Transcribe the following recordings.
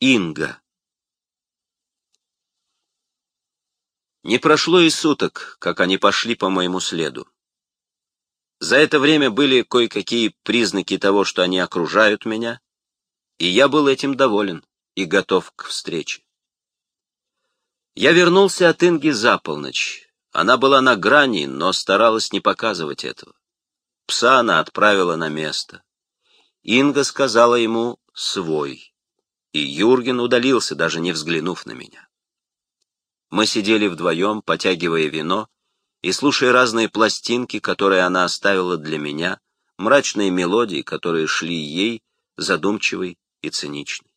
Инга. Не прошло и суток, как они пошли по моему следу. За это время были кое-какие признаки того, что они окружают меня, и я был этим доволен и готов к встрече. Я вернулся от Инги за полночь. Она была на грани, но старалась не показывать этого. Пса она отправила на место. Инга сказала ему «свой», и Юрген удалился, даже не взглянув на меня. Мы сидели вдвоем, потягивая вино и слушая разные пластинки, которые она оставила для меня, мрачные мелодии, которые шли ей, задумчивой и циничной.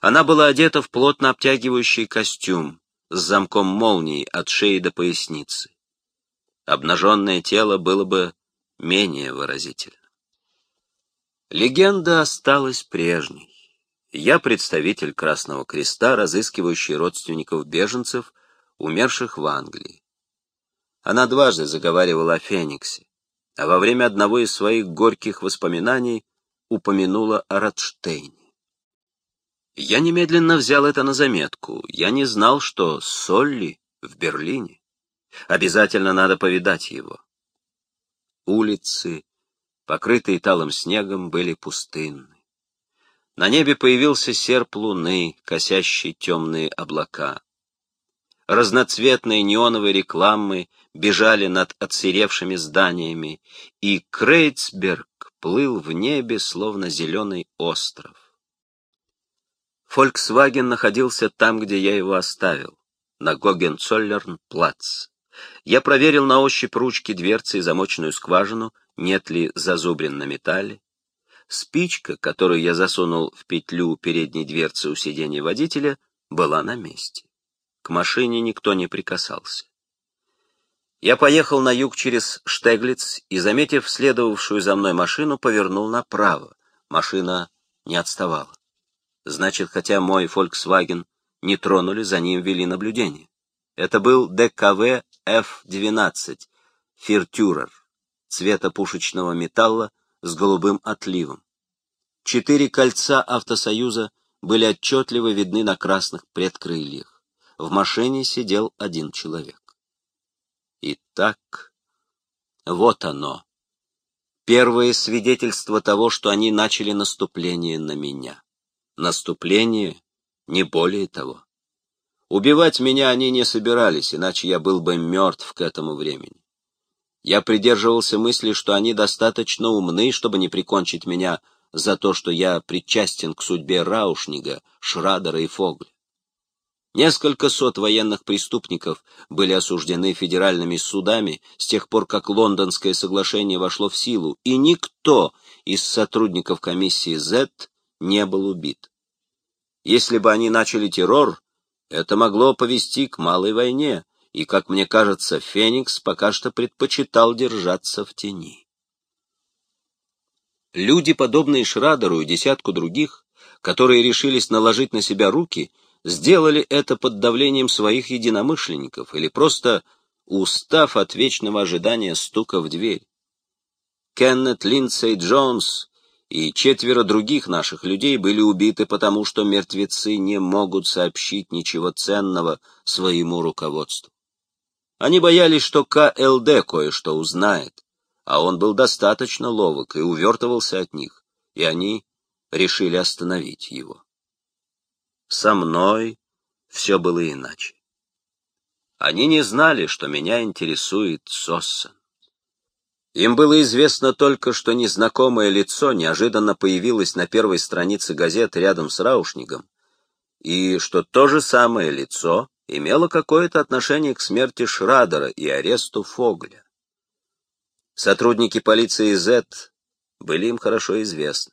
Она была одета в плотно обтягивающий костюм с замком молнии от шеи до поясницы. Обнаженное тело было бы менее выразительно. Легенда осталась прежней. Я представитель Красного Креста, разыскивающий родственников беженцев, умерших в Англии. Она дважды заговаривала о Фениксе, а во время одного из своих горьких воспоминаний упомянула о Радштейне. Я немедленно взял это на заметку. Я не знал, что Солли в Берлине. Обязательно надо повидать его. Улицы, покрытые талым снегом, были пустынны. На небе появился серп луны, косящий темные облака. Разноцветные неоновые рекламы бежали над отсыревшими зданиями, и Крейцберг плыл в небе, словно зеленый остров. Фольксваген находился там, где я его оставил, на Гогенцоллерн-плац. Я проверил на ощупь ручки дверцы и замочную скважину, нет ли зазубрин на металле. Спичка, которую я засунул в петлю передней дверцы у сиденья водителя, была на месте. К машине никто не прикасался. Я поехал на юг через Штеглиц и, заметив следовавшую за мной машину, повернул направо. Машина не отставала. Значит, хотя мой Volkswagen не тронули, за ним вели наблюдение. Это был ДКВ F-12, Фиртюрер, цвета пушечного металла с голубым отливом. Четыре кольца автосоюза были отчетливо видны на красных предкрыльях. В машине сидел один человек. Итак, вот оно. Первое свидетельство того, что они начали наступление на меня. Наступление, не более того. Убивать меня они не собирались, иначе я был бы мертв к этому времени. Я придерживался мысли, что они достаточно умны, чтобы не прикончить меня за то, что я причастен к судьбе Раушнига, Шрадера и Фогля. Несколько сот военных преступников были осуждены федеральными судами с тех пор, как Лондонское соглашение вошло в силу, и никто из сотрудников комиссии Z не был убит. Если бы они начали террор, это могло повести к малой войне, и, как мне кажется, Феникс пока что предпочитал держаться в тени. Люди, подобные Шрадеру и десятку других, которые решились наложить на себя руки, сделали это под давлением своих единомышленников или просто устав от вечного ожидания стука в дверь. Кеннет Линдсей Джонс и четверо других наших людей были убиты потому, что мертвецы не могут сообщить ничего ценного своему руководству. Они боялись, что КЛД кое-что узнает, а он был достаточно ловок и увертывался от них, и они решили остановить его. Со мной все было иначе. Они не знали, что меня интересует Соссан. Им было известно только, что незнакомое лицо неожиданно появилось на первой странице газеты рядом с Раушником, и что то же самое лицо имело какое-то отношение к смерти Шрадера и аресту Фогля. Сотрудники полиции Z были им хорошо известны.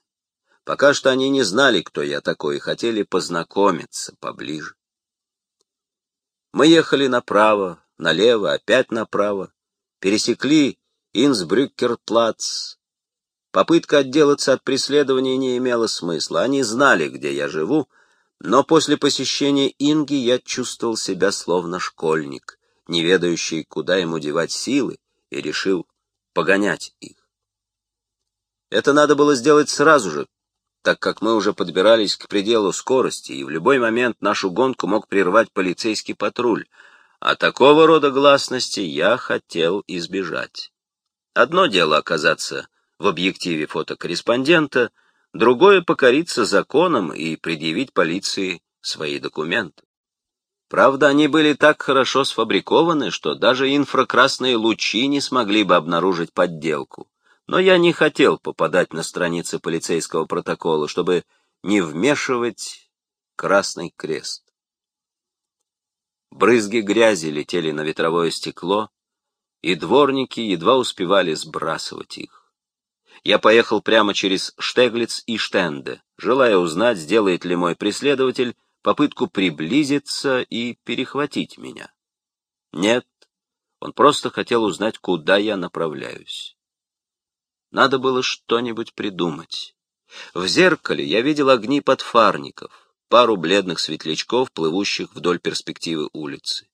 Пока что они не знали, кто я такой, и хотели познакомиться поближе. Мы ехали направо, налево, опять направо, пересекли Инсбрюкерплац. Попытка отделаться от преследования не имела смысла. Они знали, где я живу, но после посещения Инги я чувствовал себя словно школьник, не ведающий, куда ему девать силы, и решил погонять их. Это надо было сделать сразу же, так как мы уже подбирались к пределу скорости, и в любой момент нашу гонку мог прервать полицейский патруль, а такого рода гласности я хотел избежать. Одно дело оказаться в объективе фотокорреспондента, другое — покориться законам и предъявить полиции свои документы. Правда, они были так хорошо сфабрикованы, что даже инфракрасные лучи не смогли бы обнаружить подделку. Но я не хотел попадать на страницы полицейского протокола, чтобы не вмешивать Красный Крест. Брызги грязи летели на ветровое стекло, и дворники едва успевали сбрасывать их. Я поехал прямо через Штеглиц и Штенде, желая узнать, сделает ли мой преследователь попытку приблизиться и перехватить меня. Нет, он просто хотел узнать, куда я направляюсь. Надо было что-нибудь придумать. В зеркале я видел огни подфарников, пару бледных светлячков, плывущих вдоль перспективы улицы.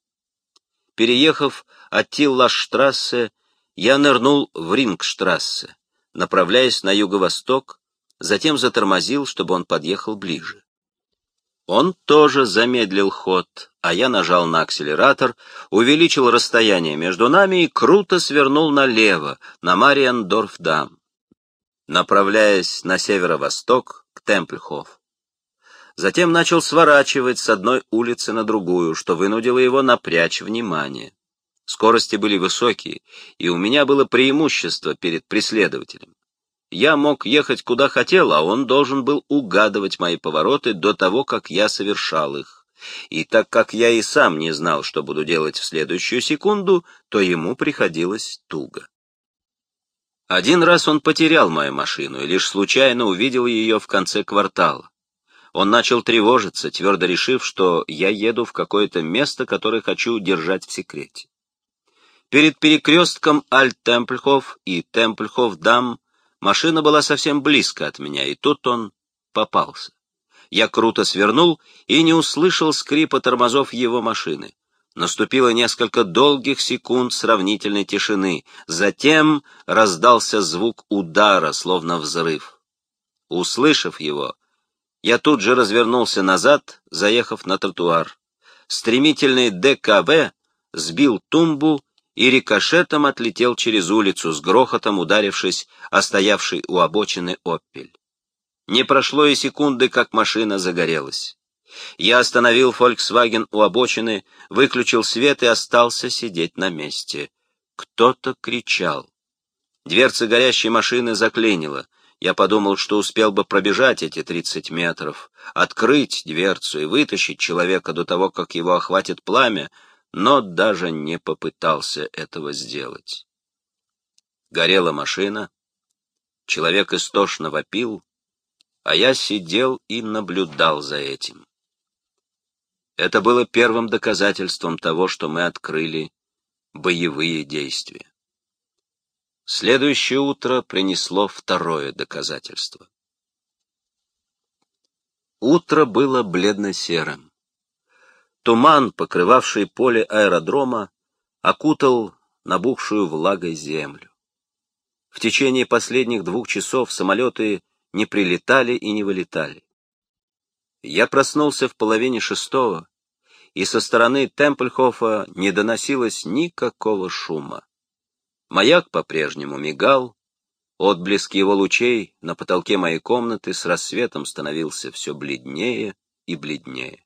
Переехав от Тиллаштрассе, я нырнул в Рингштрассе, направляясь на юго-восток, затем затормозил, чтобы он подъехал ближе. Он тоже замедлил ход, а я нажал на акселератор, увеличил расстояние между нами и круто свернул налево, на Мариандорфдам, направляясь на северо-восток к Темпльхоф. Затем начал сворачивать с одной улицы на другую, что вынудило его напрячь внимание. Скорости были высокие, и у меня было преимущество перед преследователем. Я мог ехать куда хотел, а он должен был угадывать мои повороты до того, как я совершал их. И так как я и сам не знал, что буду делать в следующую секунду, то ему приходилось туго. Один раз он потерял мою машину и лишь случайно увидел ее в конце квартала. Он начал тревожиться, твердо решив, что я еду в какое-то место, которое хочу держать в секрете. Перед перекрестком Аль-Темпльхоф и Темпльхоф-Дам Машина была совсем близко от меня, и тут он попался. Я круто свернул и не услышал скрипа тормозов его машины. Наступило несколько долгих секунд сравнительной тишины. Затем раздался звук удара, словно взрыв. Услышав его, я тут же развернулся назад, заехав на тротуар. Стремительный ДКВ сбил тумбу и рикошетом отлетел через улицу, с грохотом ударившись о стоявший у обочины «Оппель». Не прошло и секунды, как машина загорелась. Я остановил «Фольксваген» у обочины, выключил свет и остался сидеть на месте. Кто-то кричал. Дверцы горящей машины заклинило. Я подумал, что успел бы пробежать эти тридцать метров, открыть дверцу и вытащить человека до того, как его охватит пламя, но даже не попытался этого сделать. Горела машина, человек истошно вопил, а я сидел и наблюдал за этим. Это было первым доказательством того, что мы открыли боевые действия. Следующее утро принесло второе доказательство. Утро было бледно-серым. Туман, покрывавший поле аэродрома, окутал набухшую влагой землю. В течение последних двух часов самолеты не прилетали и не вылетали. Я проснулся в половине шестого, и со стороны Темпльхофа не доносилось никакого шума. Маяк по-прежнему мигал, отблеск его лучей на потолке моей комнаты с рассветом становился все бледнее и бледнее.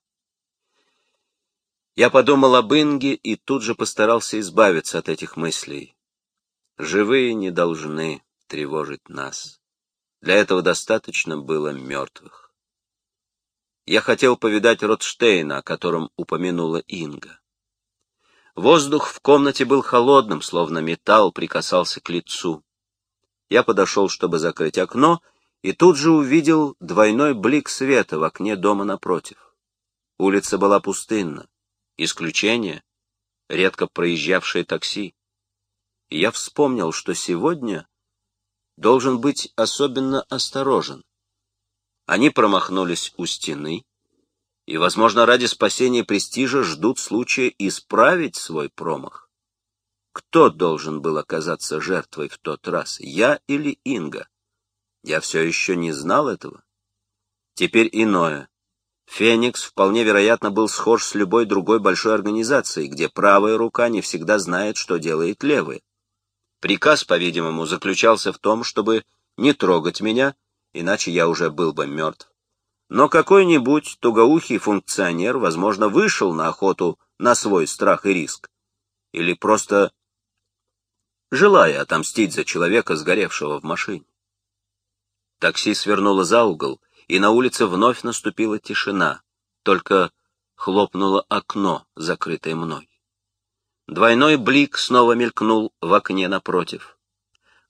Я подумал об Инге и тут же постарался избавиться от этих мыслей. Живые не должны тревожить нас. Для этого достаточно было мертвых. Я хотел повидать Ротштейна, о котором упомянула Инга. Воздух в комнате был холодным, словно металл прикасался к лицу. Я подошел, чтобы закрыть окно, и тут же увидел двойной блик света в окне дома напротив. Улица была пустынна. Исключение — редко проезжавшее такси. И я вспомнил, что сегодня должен быть особенно осторожен. Они промахнулись у стены и, возможно, ради спасения престижа ждут случая исправить свой промах. Кто должен был оказаться жертвой в тот раз, я или Инга? Я все еще не знал этого. Теперь иное. Феникс вполне вероятно был схож с любой другой большой организацией, где правая рука не всегда знает, что делает левая. Приказ, по-видимому, заключался в том, чтобы не трогать меня, иначе я уже был бы мертв. Но какой-нибудь тугоухий функционер, возможно, вышел на охоту на свой страх и риск. Или просто желая отомстить за человека, сгоревшего в машине. Такси свернуло за угол, и на улице вновь наступила тишина, только хлопнуло окно, закрытое мной. Двойной блик снова мелькнул в окне напротив.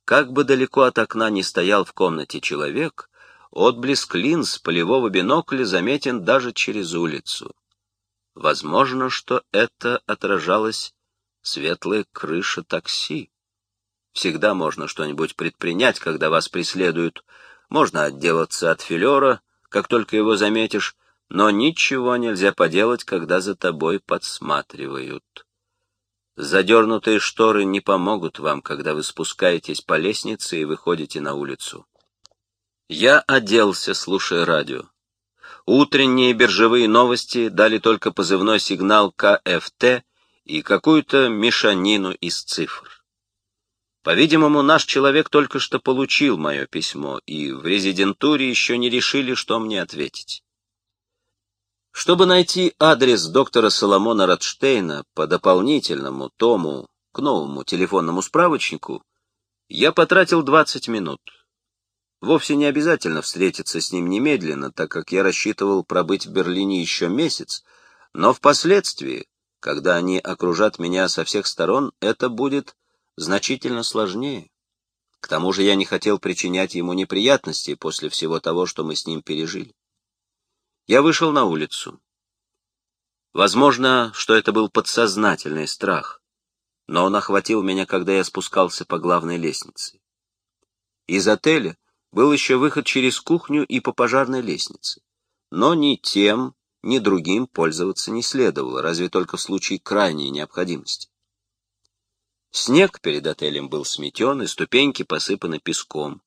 Как бы далеко от окна ни стоял в комнате человек, отблеск линз полевого бинокля заметен даже через улицу. Возможно, что это отражалась светлая крыша такси. Всегда можно что-нибудь предпринять, когда вас преследуют можно отделаться от филера, как только его заметишь, но ничего нельзя поделать, когда за тобой подсматривают. Задернутые шторы не помогут вам, когда вы спускаетесь по лестнице и выходите на улицу. Я оделся, слушая радио. Утренние биржевые новости дали только позывной сигнал КФТ и какую-то мешанину из цифр. По-видимому, наш человек только что получил мое письмо, и в резидентуре еще не решили, что мне ответить. Чтобы найти адрес доктора Соломона Радштейна по дополнительному тому к новому телефонному справочнику, я потратил 20 минут. Вовсе не обязательно встретиться с ним немедленно, так как я рассчитывал пробыть в Берлине еще месяц, но впоследствии, когда они окружат меня со всех сторон, это будет значительно сложнее. К тому же я не хотел причинять ему неприятностей после всего того, что мы с ним пережили. Я вышел на улицу. Возможно, что это был подсознательный страх, но он охватил меня, когда я спускался по главной лестнице. Из отеля был еще выход через кухню и по пожарной лестнице, но ни тем, ни другим пользоваться не следовало, разве только в случае крайней необходимости. Снег перед отелем был сметен, и ступеньки посыпаны песком.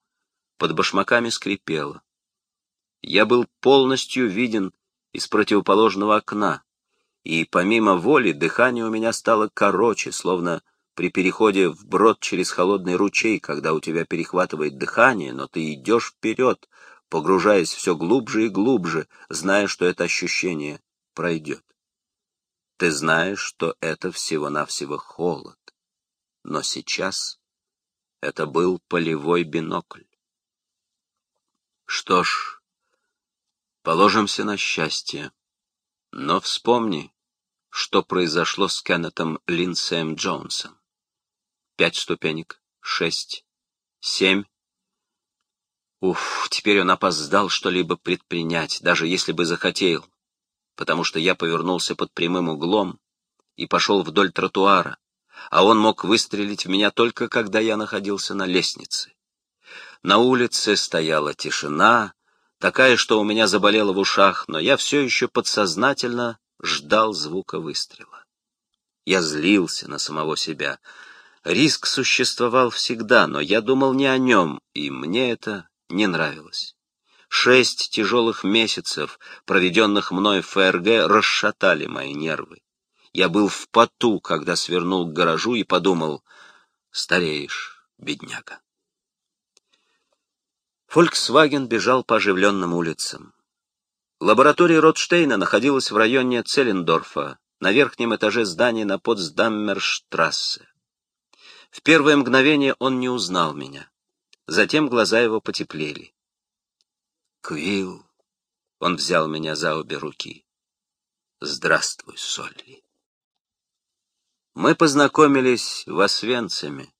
Под башмаками скрипело. Я был полностью виден из противоположного окна, и помимо воли дыхание у меня стало короче, словно при переходе вброд через холодный ручей, когда у тебя перехватывает дыхание, но ты идешь вперед, погружаясь все глубже и глубже, зная, что это ощущение пройдет. Ты знаешь, что это всего-навсего холод но сейчас это был полевой бинокль. Что ж, положимся на счастье, но вспомни, что произошло с Кеннетом Линдсеем Джонсом. Пять ступенек, шесть, семь. Уф, теперь он опоздал что-либо предпринять, даже если бы захотел, потому что я повернулся под прямым углом и пошел вдоль тротуара, а он мог выстрелить в меня только когда я находился на лестнице. На улице стояла тишина, такая, что у меня заболело в ушах, но я все еще подсознательно ждал звука выстрела. Я злился на самого себя. Риск существовал всегда, но я думал не о нем, и мне это не нравилось. Шесть тяжелых месяцев, проведенных мной в ФРГ, расшатали мои нервы. Я был в поту, когда свернул к гаражу и подумал, стареешь, бедняга. Фольксваген бежал по оживленным улицам. Лаборатория Ротштейна находилась в районе Целлендорфа, на верхнем этаже здания на Потсдаммерштрассе. В первое мгновение он не узнал меня. Затем глаза его потеплели. «Квилл!» — он взял меня за обе руки. «Здравствуй, Солли!» Мы познакомились в Освенциме,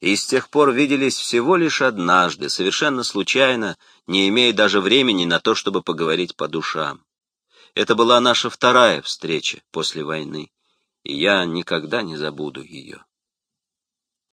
и с тех пор виделись всего лишь однажды, совершенно случайно, не имея даже времени на то, чтобы поговорить по душам. Это была наша вторая встреча после войны, и я никогда не забуду ее.